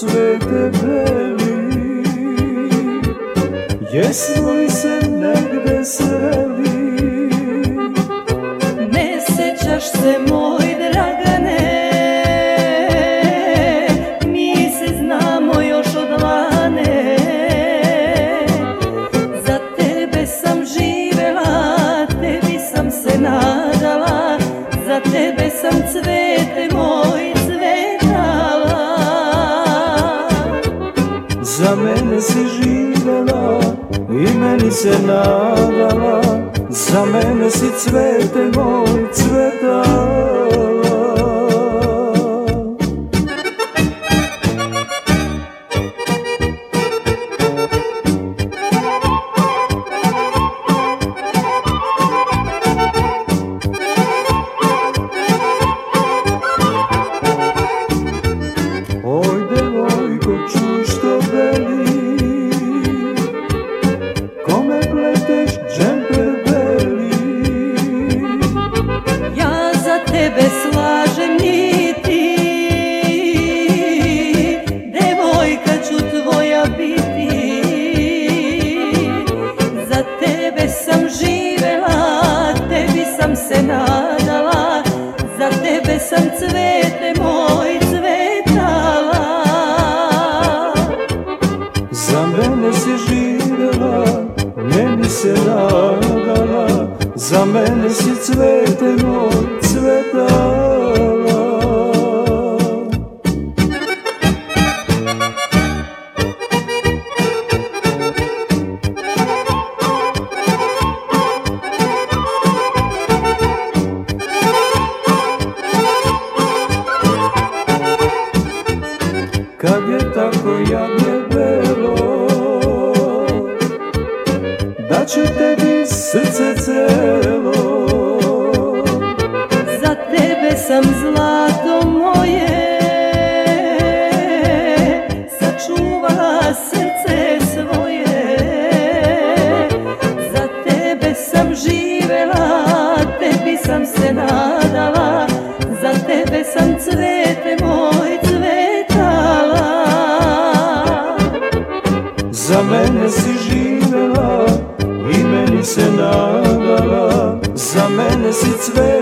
cvete beli Jesmo li se negde sreli? Ne sećaš se moj Za mene si živela i meni se nadala. Za mene si cvete moj cvetala tebe slažem niti Devojka ću tvoja biti. Za tebe sam živela, tebi sam se nadala. Za tebe sam cvete moj cvetala. Za mene si živela, meni se nadala. Za mene si cvete Za mene si živela i meni se nadala. Za mene si cvetala